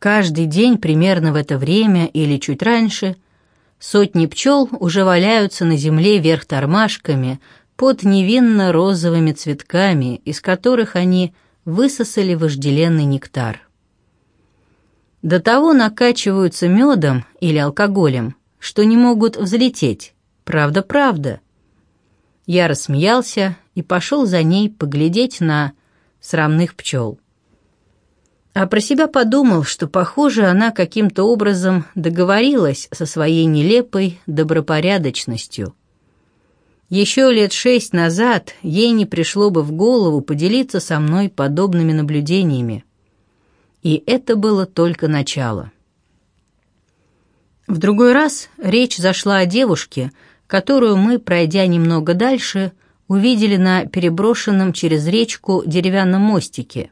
Каждый день примерно в это время или чуть раньше сотни пчел уже валяются на земле вверх тормашками под невинно-розовыми цветками, из которых они высосали вожделенный нектар. До того накачиваются медом или алкоголем, что не могут взлететь. Правда-правда. Я рассмеялся и пошел за ней поглядеть на срамных пчел. А про себя подумал, что, похоже, она каким-то образом договорилась со своей нелепой добропорядочностью. Еще лет шесть назад ей не пришло бы в голову поделиться со мной подобными наблюдениями. И это было только начало. В другой раз речь зашла о девушке, которую мы, пройдя немного дальше, увидели на переброшенном через речку деревянном мостике.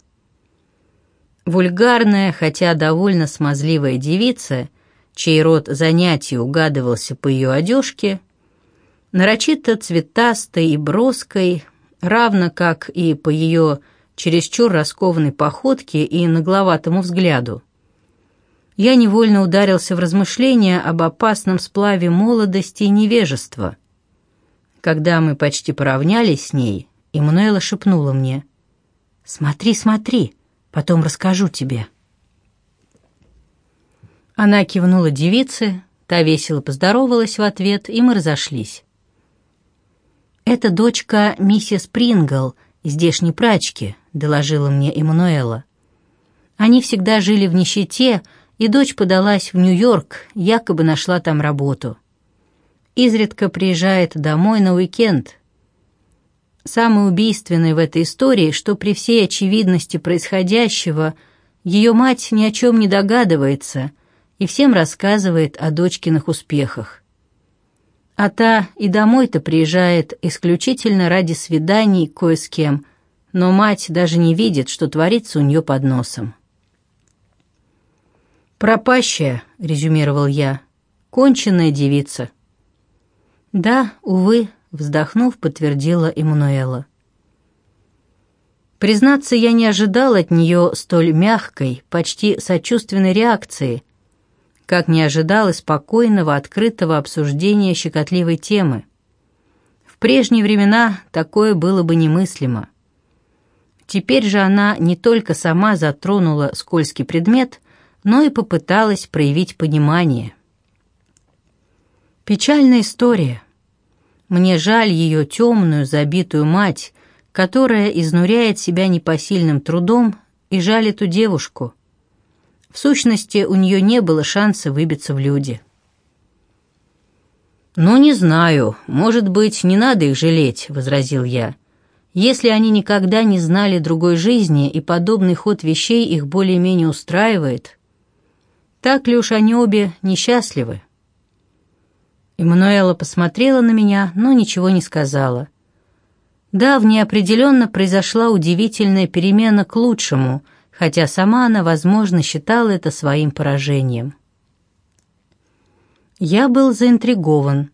Вульгарная, хотя довольно смазливая девица, чей род занятий угадывался по ее одежке, нарочито цветастой и броской, равно как и по ее чересчур раскованной походке и нагловатому взгляду я невольно ударился в размышления об опасном сплаве молодости и невежества. Когда мы почти поравнялись с ней, Эммануэла шепнула мне, «Смотри, смотри, потом расскажу тебе». Она кивнула девице, та весело поздоровалась в ответ, и мы разошлись. «Это дочка миссис Прингл, здешней прачки», — доложила мне Эммануэла. «Они всегда жили в нищете, и дочь подалась в Нью-Йорк, якобы нашла там работу. Изредка приезжает домой на уикенд. Самое убийственное в этой истории, что при всей очевидности происходящего ее мать ни о чем не догадывается и всем рассказывает о дочкиных успехах. А та и домой-то приезжает исключительно ради свиданий кое с кем, но мать даже не видит, что творится у нее под носом. «Пропащая», — резюмировал я, — «конченная девица». «Да, увы», — вздохнув, подтвердила Эммануэла. Признаться, я не ожидал от нее столь мягкой, почти сочувственной реакции, как не ожидал и спокойного, открытого обсуждения щекотливой темы. В прежние времена такое было бы немыслимо. Теперь же она не только сама затронула скользкий предмет, но и попыталась проявить понимание. Печальная история. Мне жаль ее темную, забитую мать, которая изнуряет себя непосильным трудом, и жаль эту девушку. В сущности, у нее не было шанса выбиться в люди. «Ну, не знаю. Может быть, не надо их жалеть», — возразил я. «Если они никогда не знали другой жизни, и подобный ход вещей их более-менее устраивает, так ли уж они обе несчастливы? Эммануэла посмотрела на меня, но ничего не сказала. Да, в ней произошла удивительная перемена к лучшему, хотя сама она, возможно, считала это своим поражением. Я был заинтригован.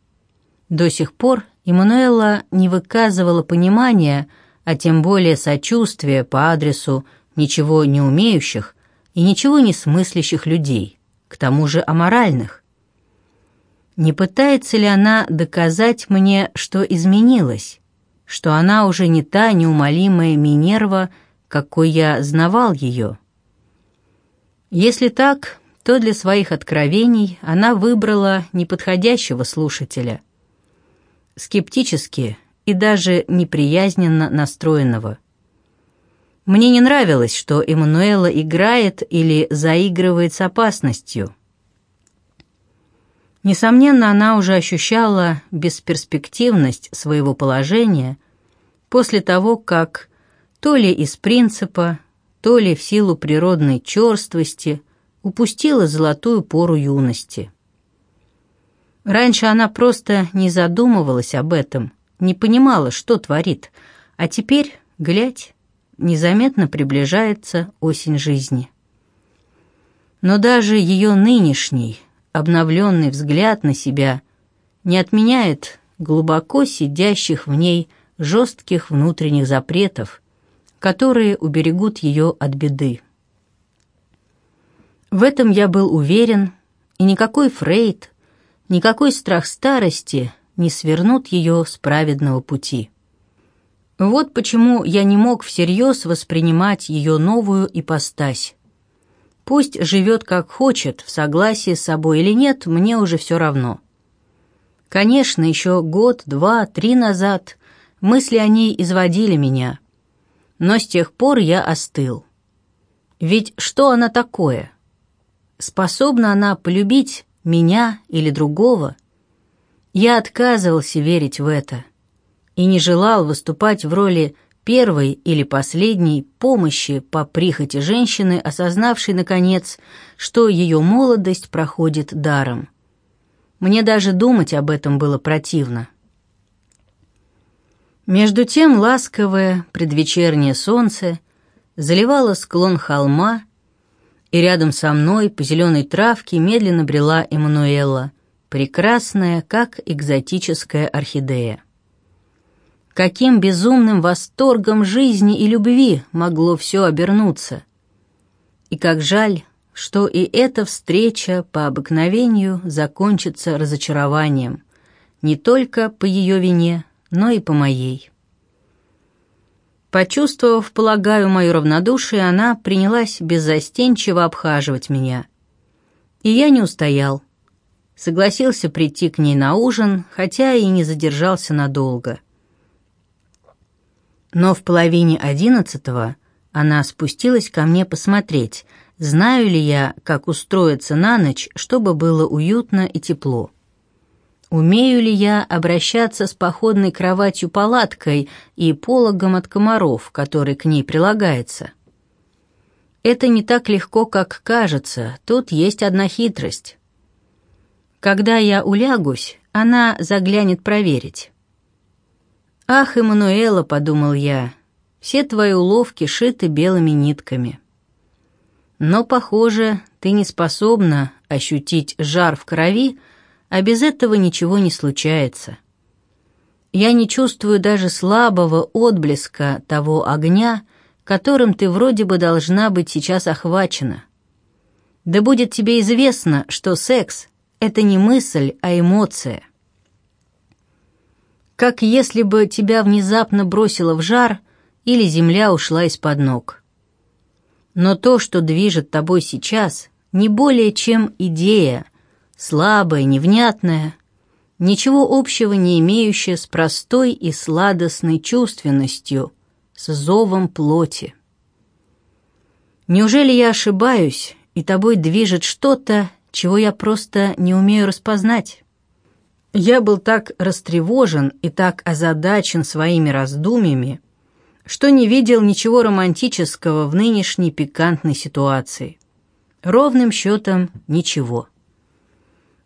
До сих пор Эммануэла не выказывала понимания, а тем более сочувствия по адресу ничего не умеющих, и ничего не смыслящих людей, к тому же аморальных. Не пытается ли она доказать мне, что изменилась, что она уже не та неумолимая Минерва, какой я знавал ее? Если так, то для своих откровений она выбрала неподходящего слушателя, скептически и даже неприязненно настроенного. Мне не нравилось, что Эммануэла играет или заигрывает с опасностью. Несомненно, она уже ощущала бесперспективность своего положения после того, как то ли из принципа, то ли в силу природной черствости упустила золотую пору юности. Раньше она просто не задумывалась об этом, не понимала, что творит, а теперь, глядь, незаметно приближается осень жизни. Но даже ее нынешний, обновленный взгляд на себя не отменяет глубоко сидящих в ней жестких внутренних запретов, которые уберегут ее от беды. В этом я был уверен, и никакой Фрейд, никакой страх старости не свернут ее с праведного пути. Вот почему я не мог всерьез воспринимать ее новую ипостась. Пусть живет как хочет, в согласии с собой или нет, мне уже все равно. Конечно, еще год, два, три назад мысли о ней изводили меня, но с тех пор я остыл. Ведь что она такое? Способна она полюбить меня или другого? Я отказывался верить в это и не желал выступать в роли первой или последней помощи по прихоти женщины, осознавшей, наконец, что ее молодость проходит даром. Мне даже думать об этом было противно. Между тем ласковое предвечернее солнце заливало склон холма, и рядом со мной по зеленой травке медленно брела Эммануэла, прекрасная, как экзотическая орхидея. Каким безумным восторгом жизни и любви могло все обернуться. И как жаль, что и эта встреча по обыкновению закончится разочарованием, не только по ее вине, но и по моей. Почувствовав, полагаю, мое равнодушие, она принялась беззастенчиво обхаживать меня. И я не устоял. Согласился прийти к ней на ужин, хотя и не задержался надолго. Но в половине одиннадцатого она спустилась ко мне посмотреть, знаю ли я, как устроиться на ночь, чтобы было уютно и тепло. Умею ли я обращаться с походной кроватью-палаткой и пологом от комаров, который к ней прилагается? Это не так легко, как кажется, тут есть одна хитрость. Когда я улягусь, она заглянет проверить. «Ах, Эммануэла», — подумал я, — «все твои уловки шиты белыми нитками». Но, похоже, ты не способна ощутить жар в крови, а без этого ничего не случается. Я не чувствую даже слабого отблеска того огня, которым ты вроде бы должна быть сейчас охвачена. Да будет тебе известно, что секс — это не мысль, а эмоция — как если бы тебя внезапно бросило в жар или земля ушла из-под ног. Но то, что движет тобой сейчас, не более чем идея, слабая, невнятная, ничего общего не имеющая с простой и сладостной чувственностью, с зовом плоти. Неужели я ошибаюсь, и тобой движет что-то, чего я просто не умею распознать? Я был так растревожен и так озадачен своими раздумьями, что не видел ничего романтического в нынешней пикантной ситуации. Ровным счетом ничего.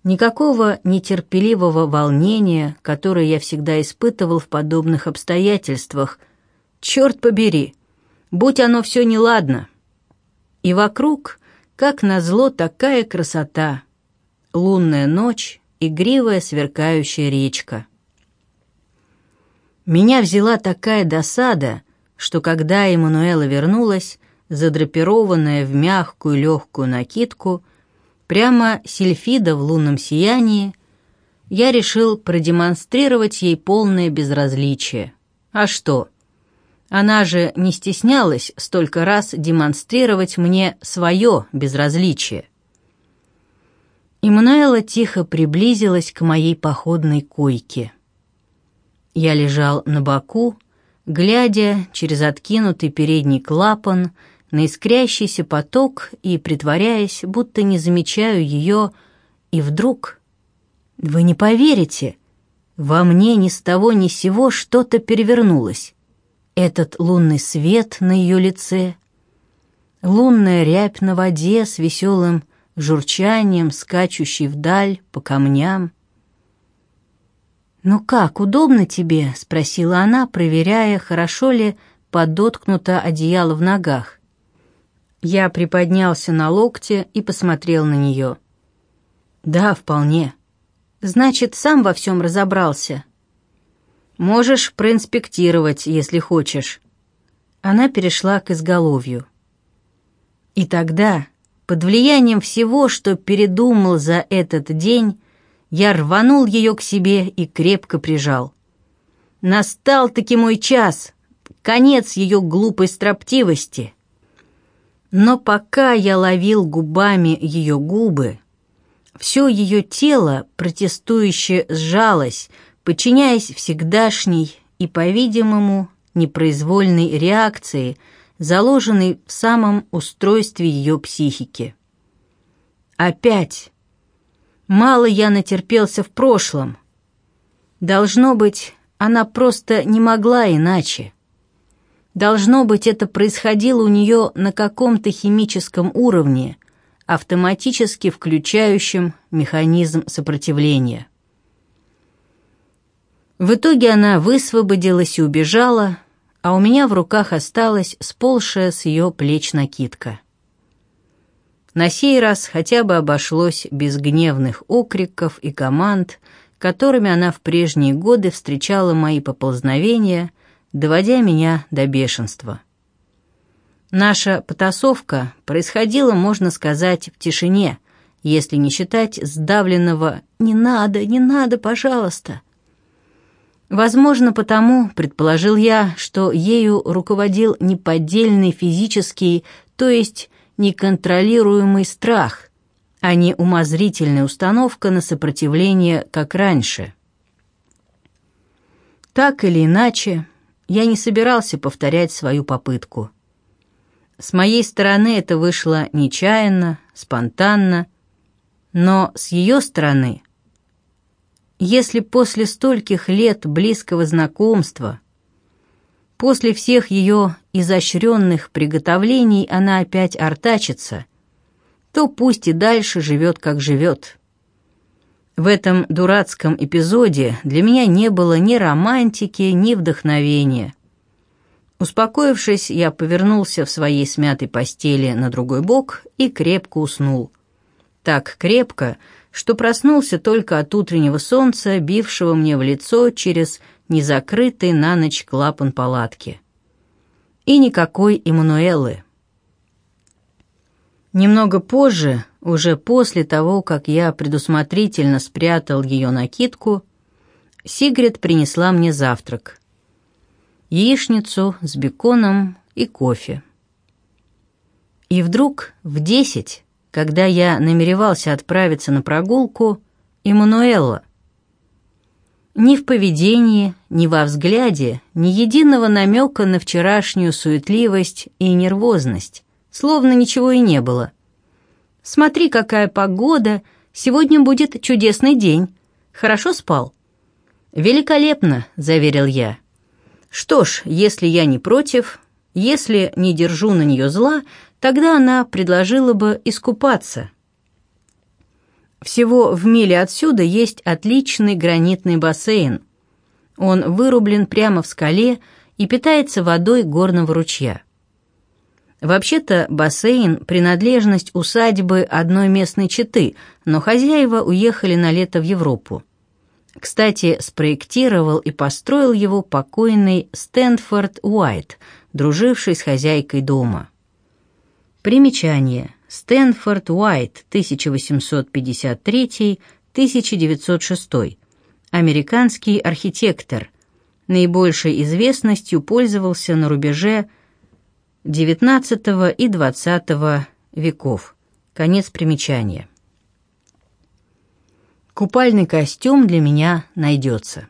Никакого нетерпеливого волнения, которое я всегда испытывал в подобных обстоятельствах. Черт побери, будь оно все неладно. И вокруг, как назло, такая красота. Лунная ночь, игривая сверкающая речка. Меня взяла такая досада, что когда Эммануэла вернулась, задрапированная в мягкую легкую накидку, прямо сильфида в лунном сиянии, я решил продемонстрировать ей полное безразличие. А что? Она же не стеснялась столько раз демонстрировать мне свое безразличие. Иммануэла тихо приблизилась к моей походной койке. Я лежал на боку, глядя через откинутый передний клапан на искрящийся поток и притворяясь, будто не замечаю ее, и вдруг... Вы не поверите, во мне ни с того ни с сего что-то перевернулось. Этот лунный свет на ее лице, лунная рябь на воде с веселым журчанием, скачущий вдаль по камням. «Ну как, удобно тебе?» — спросила она, проверяя, хорошо ли подоткнуто одеяло в ногах. Я приподнялся на локте и посмотрел на нее. «Да, вполне. Значит, сам во всем разобрался. Можешь проинспектировать, если хочешь». Она перешла к изголовью. И тогда, Под влиянием всего, что передумал за этот день, я рванул ее к себе и крепко прижал. Настал-таки мой час, конец ее глупой строптивости. Но пока я ловил губами ее губы, все ее тело протестующе сжалось, подчиняясь всегдашней и, по-видимому, непроизвольной реакции, заложенной в самом устройстве ее психики. Опять. Мало я натерпелся в прошлом. Должно быть, она просто не могла иначе. Должно быть, это происходило у нее на каком-то химическом уровне, автоматически включающем механизм сопротивления. В итоге она высвободилась и убежала, а у меня в руках осталась сползшая с ее плеч накидка. На сей раз хотя бы обошлось без гневных окриков и команд, которыми она в прежние годы встречала мои поползновения, доводя меня до бешенства. Наша потасовка происходила, можно сказать, в тишине, если не считать сдавленного «не надо, не надо, пожалуйста», Возможно, потому, предположил я, что ею руководил неподдельный физический, то есть неконтролируемый страх, а не умозрительная установка на сопротивление, как раньше. Так или иначе, я не собирался повторять свою попытку. С моей стороны это вышло нечаянно, спонтанно, но с ее стороны если после стольких лет близкого знакомства, после всех ее изощренных приготовлений она опять артачится, то пусть и дальше живет, как живет. В этом дурацком эпизоде для меня не было ни романтики, ни вдохновения. Успокоившись, я повернулся в своей смятой постели на другой бок и крепко уснул. Так крепко, что проснулся только от утреннего солнца, бившего мне в лицо через незакрытый на ночь клапан палатки. И никакой Эммануэлы. Немного позже, уже после того, как я предусмотрительно спрятал ее накидку, Сигрид принесла мне завтрак. Яичницу с беконом и кофе. И вдруг в десять когда я намеревался отправиться на прогулку, Эммануэлла. Ни в поведении, ни во взгляде, ни единого намека на вчерашнюю суетливость и нервозность, словно ничего и не было. «Смотри, какая погода! Сегодня будет чудесный день. Хорошо спал?» «Великолепно», — заверил я. «Что ж, если я не против, если не держу на нее зла, Тогда она предложила бы искупаться. Всего в миле отсюда есть отличный гранитный бассейн. Он вырублен прямо в скале и питается водой горного ручья. Вообще-то бассейн – принадлежность усадьбы одной местной четы, но хозяева уехали на лето в Европу. Кстати, спроектировал и построил его покойный Стэнфорд Уайт, друживший с хозяйкой дома. Примечание. Стэнфорд Уайт, 1853-1906. Американский архитектор. Наибольшей известностью пользовался на рубеже XIX и XX веков. Конец примечания. Купальный костюм для меня найдется.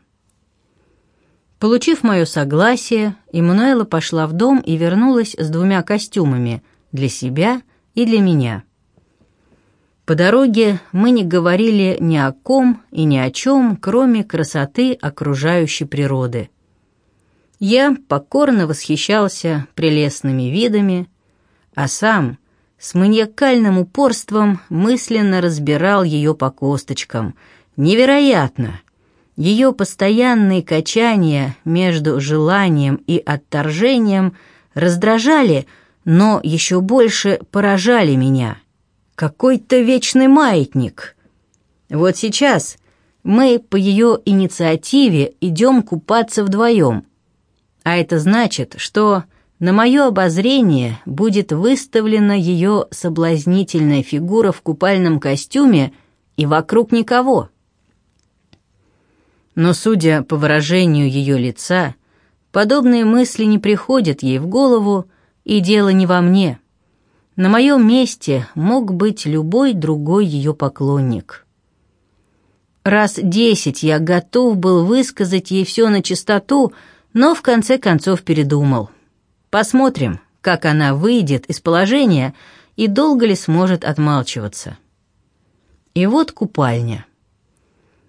Получив мое согласие, Эммануэла пошла в дом и вернулась с двумя костюмами – для себя и для меня. По дороге мы не говорили ни о ком и ни о чем, кроме красоты окружающей природы. Я покорно восхищался прелестными видами, а сам с маниакальным упорством мысленно разбирал ее по косточкам. Невероятно! Ее постоянные качания между желанием и отторжением раздражали, но еще больше поражали меня. Какой-то вечный маятник. Вот сейчас мы по ее инициативе идем купаться вдвоем. А это значит, что на мое обозрение будет выставлена ее соблазнительная фигура в купальном костюме и вокруг никого. Но, судя по выражению ее лица, подобные мысли не приходят ей в голову, и дело не во мне. На моем месте мог быть любой другой ее поклонник. Раз десять я готов был высказать ей все на чистоту, но в конце концов передумал. Посмотрим, как она выйдет из положения и долго ли сможет отмалчиваться. И вот купальня.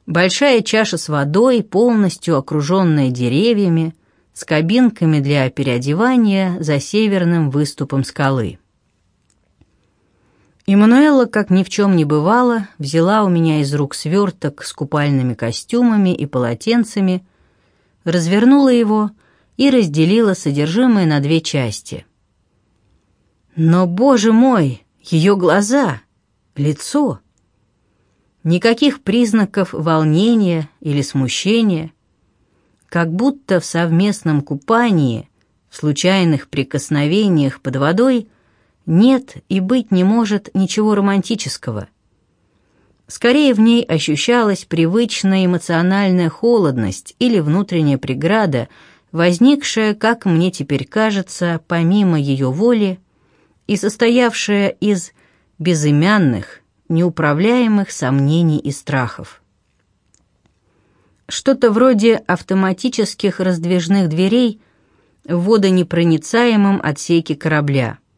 Большая чаша с водой, полностью окруженная деревьями, с кабинками для переодевания за северным выступом скалы. Эммануэла, как ни в чем не бывало, взяла у меня из рук сверток с купальными костюмами и полотенцами, развернула его и разделила содержимое на две части. Но, боже мой, ее глаза, лицо! Никаких признаков волнения или смущения, как будто в совместном купании, в случайных прикосновениях под водой – нет и быть не может ничего романтического. Скорее в ней ощущалась привычная эмоциональная холодность или внутренняя преграда, возникшая, как мне теперь кажется, помимо ее воли и состоявшая из безымянных, неуправляемых сомнений и страхов. Что-то вроде автоматических раздвижных дверей в водонепроницаемом отсеке корабля –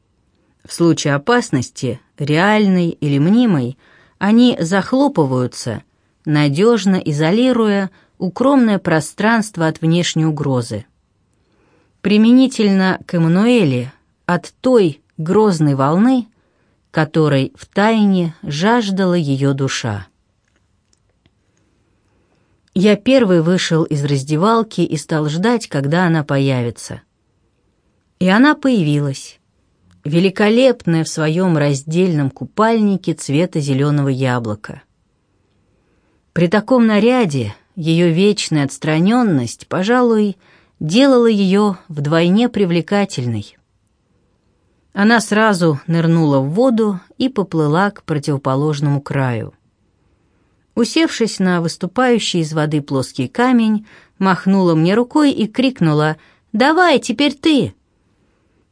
в случае опасности, реальной или мнимой, они захлопываются, надежно изолируя укромное пространство от внешней угрозы. Применительно к Эммануэле от той грозной волны, которой втайне жаждала ее душа. Я первый вышел из раздевалки и стал ждать, когда она появится. И она появилась великолепная в своем раздельном купальнике цвета зеленого яблока. При таком наряде ее вечная отстраненность, пожалуй, делала ее вдвойне привлекательной. Она сразу нырнула в воду и поплыла к противоположному краю. Усевшись на выступающий из воды плоский камень, махнула мне рукой и крикнула «Давай, теперь ты!»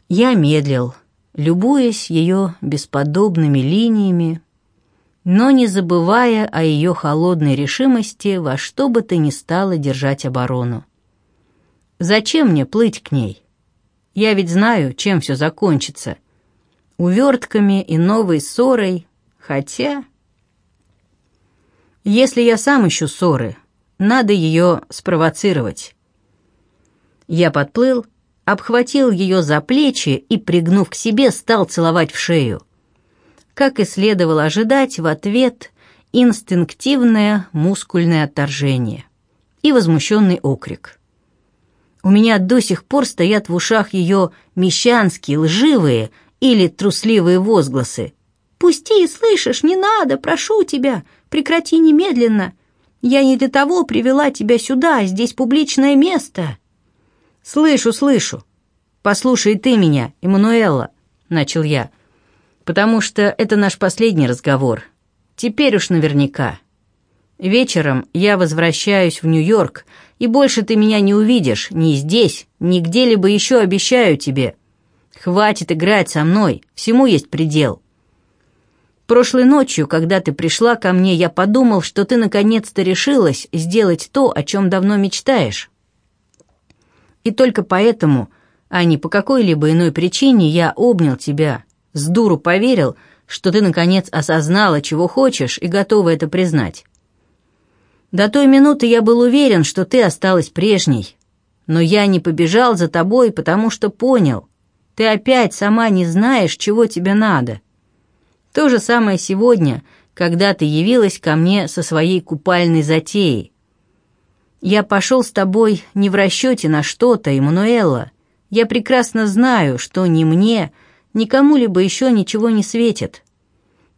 Я медлил, любуясь ее бесподобными линиями, но не забывая о ее холодной решимости во что бы то ни стало держать оборону. Зачем мне плыть к ней? Я ведь знаю, чем все закончится. Увертками и новой ссорой, хотя... Если я сам ищу ссоры, надо ее спровоцировать. Я подплыл обхватил ее за плечи и, пригнув к себе, стал целовать в шею. Как и следовало ожидать, в ответ инстинктивное мускульное отторжение и возмущенный окрик. У меня до сих пор стоят в ушах ее мещанские, лживые или трусливые возгласы. «Пусти, слышишь, не надо, прошу тебя, прекрати немедленно. Я не для того привела тебя сюда, здесь публичное место». «Слышу, слышу. Послушай ты меня, Эммануэлла», — начал я, «потому что это наш последний разговор. Теперь уж наверняка. Вечером я возвращаюсь в Нью-Йорк, и больше ты меня не увидишь ни здесь, ни где-либо еще, обещаю тебе. Хватит играть со мной, всему есть предел». Прошлой ночью, когда ты пришла ко мне, я подумал, что ты наконец-то решилась сделать то, о чем давно мечтаешь. И только поэтому, а не по какой-либо иной причине, я обнял тебя, с дуру поверил, что ты, наконец, осознала, чего хочешь, и готова это признать. До той минуты я был уверен, что ты осталась прежней, но я не побежал за тобой, потому что понял, ты опять сама не знаешь, чего тебе надо. То же самое сегодня, когда ты явилась ко мне со своей купальной затеей. Я пошел с тобой не в расчете на что-то, Эммануэла. Я прекрасно знаю, что ни мне, ни кому-либо еще ничего не светит.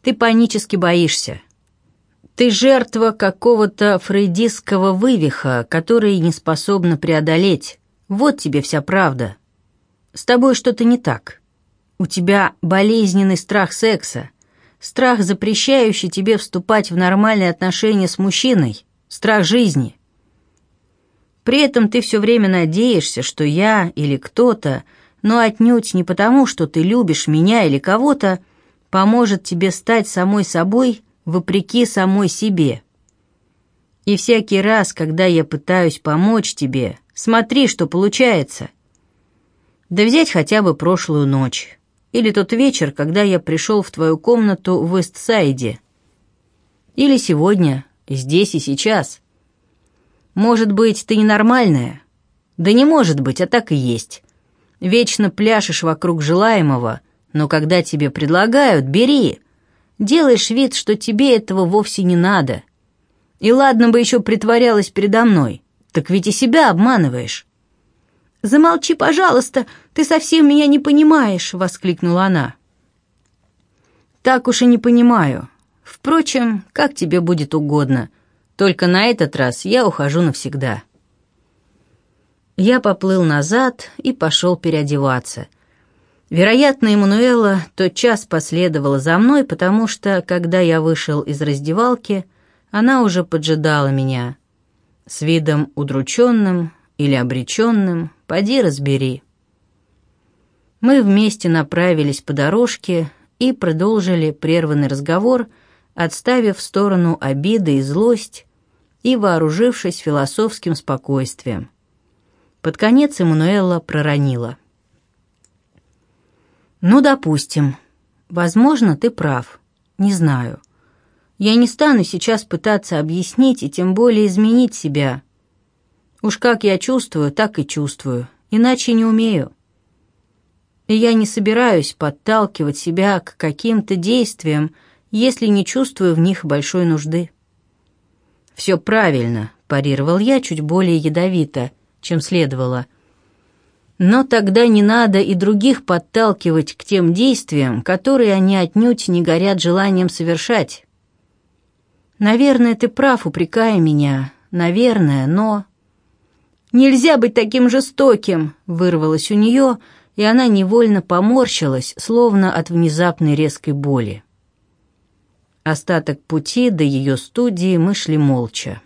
Ты панически боишься. Ты жертва какого-то фрейдистского вывиха, который не способна преодолеть. Вот тебе вся правда. С тобой что-то не так. У тебя болезненный страх секса, страх, запрещающий тебе вступать в нормальные отношения с мужчиной, страх жизни. При этом ты все время надеешься, что я или кто-то, но отнюдь не потому, что ты любишь меня или кого-то, поможет тебе стать самой собой вопреки самой себе. И всякий раз, когда я пытаюсь помочь тебе, смотри, что получается. Да взять хотя бы прошлую ночь. Или тот вечер, когда я пришел в твою комнату в Вестсайде. Или сегодня, здесь и сейчас. Может быть, ты ненормальная? Да не может быть, а так и есть. Вечно пляшешь вокруг желаемого, но когда тебе предлагают, бери. Делаешь вид, что тебе этого вовсе не надо. И ладно бы еще притворялась передо мной, так ведь и себя обманываешь. «Замолчи, пожалуйста, ты совсем меня не понимаешь», — воскликнула она. «Так уж и не понимаю. Впрочем, как тебе будет угодно. Только на этот раз я ухожу навсегда». Я поплыл назад и пошел переодеваться. Вероятно, Эммануэла час последовала за мной, потому что, когда я вышел из раздевалки, она уже поджидала меня. С видом удрученным или обреченным, Поди разбери. Мы вместе направились по дорожке и продолжили прерванный разговор, отставив в сторону обиды и злость и вооружившись философским спокойствием. Под конец Эммануэла проронила. «Ну, допустим. Возможно, ты прав. Не знаю. Я не стану сейчас пытаться объяснить и тем более изменить себя. Уж как я чувствую, так и чувствую, иначе не умею. И я не собираюсь подталкивать себя к каким-то действиям, если не чувствую в них большой нужды. «Все правильно», — парировал я чуть более ядовито, чем следовало. «Но тогда не надо и других подталкивать к тем действиям, которые они отнюдь не горят желанием совершать. Наверное, ты прав, упрекая меня, наверное, но...» «Нельзя быть таким жестоким!» — вырвалось у нее, и она невольно поморщилась, словно от внезапной резкой боли. Остаток пути до ее студии мы шли молча.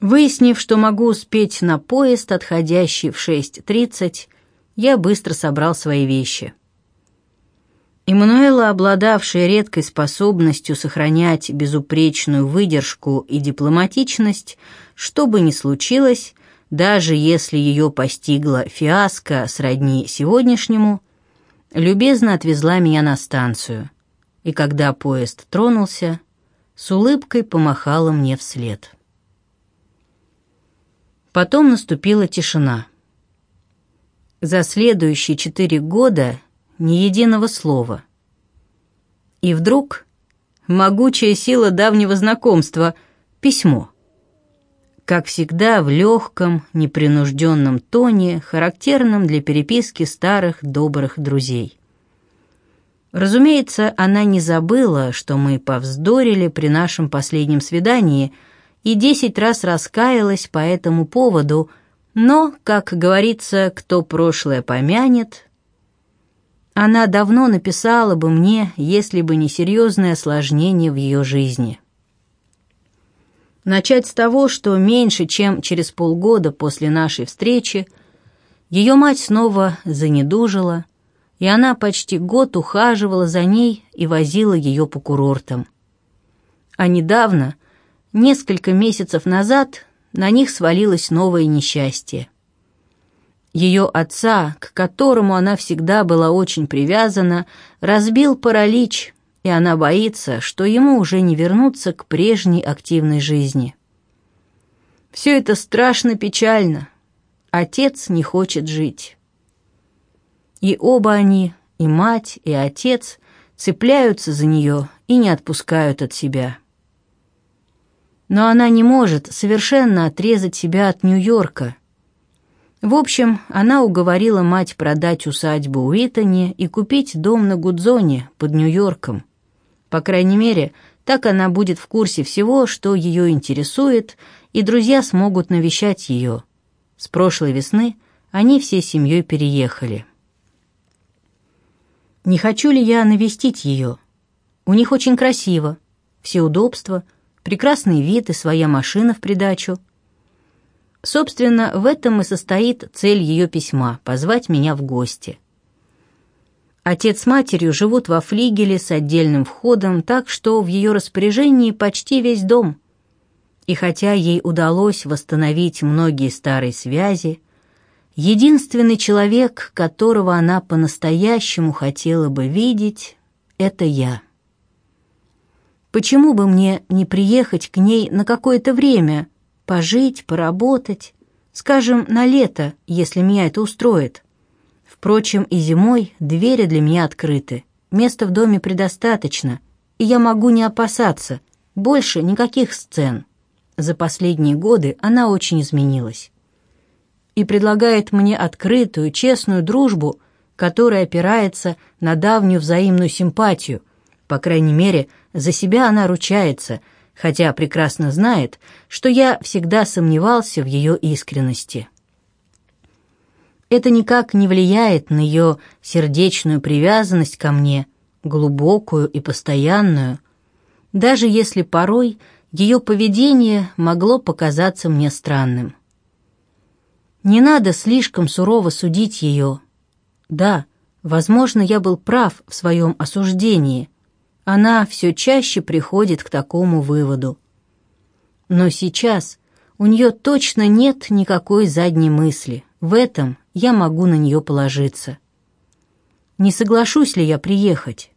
Выяснив, что могу успеть на поезд, отходящий в 6.30, я быстро собрал свои вещи. Эммануэла, обладавшая редкой способностью сохранять безупречную выдержку и дипломатичность, что бы ни случилось, даже если ее постигла фиаско сродни сегодняшнему, любезно отвезла меня на станцию, и когда поезд тронулся, с улыбкой помахала мне вслед. Потом наступила тишина. За следующие четыре года ни единого слова. И вдруг могучая сила давнего знакомства — письмо как всегда в легком, непринужденном тоне, характерном для переписки старых добрых друзей. Разумеется, она не забыла, что мы повздорили при нашем последнем свидании и десять раз раскаялась по этому поводу, но, как говорится, кто прошлое помянет, она давно написала бы мне, если бы не серьезное осложнение в ее жизни. Начать с того, что меньше чем через полгода после нашей встречи ее мать снова занедужила, и она почти год ухаживала за ней и возила ее по курортам. А недавно, несколько месяцев назад, на них свалилось новое несчастье. Ее отца, к которому она всегда была очень привязана, разбил паралич, и она боится, что ему уже не вернуться к прежней активной жизни. Все это страшно печально. Отец не хочет жить. И оба они, и мать, и отец, цепляются за нее и не отпускают от себя. Но она не может совершенно отрезать себя от Нью-Йорка. В общем, она уговорила мать продать усадьбу Уитоне и купить дом на Гудзоне под Нью-Йорком – по крайней мере, так она будет в курсе всего, что ее интересует, и друзья смогут навещать ее. С прошлой весны они всей семьей переехали. Не хочу ли я навестить ее? У них очень красиво, все удобства, прекрасный вид и своя машина в придачу. Собственно, в этом и состоит цель ее письма — позвать меня в гости. Отец с матерью живут во флигеле с отдельным входом, так что в ее распоряжении почти весь дом. И хотя ей удалось восстановить многие старые связи, единственный человек, которого она по-настоящему хотела бы видеть, — это я. Почему бы мне не приехать к ней на какое-то время, пожить, поработать, скажем, на лето, если меня это устроит? Впрочем, и зимой двери для меня открыты, места в доме предостаточно, и я могу не опасаться, больше никаких сцен. За последние годы она очень изменилась. И предлагает мне открытую, честную дружбу, которая опирается на давнюю взаимную симпатию – по крайней мере, за себя она ручается, хотя прекрасно знает, что я всегда сомневался в ее искренности. Это никак не влияет на ее сердечную привязанность ко мне, глубокую и постоянную, даже если порой ее поведение могло показаться мне странным. Не надо слишком сурово судить ее. Да, возможно, я был прав в своем осуждении, она все чаще приходит к такому выводу. Но сейчас у нее точно нет никакой задней мысли. В этом я могу на нее положиться. Не соглашусь ли я приехать?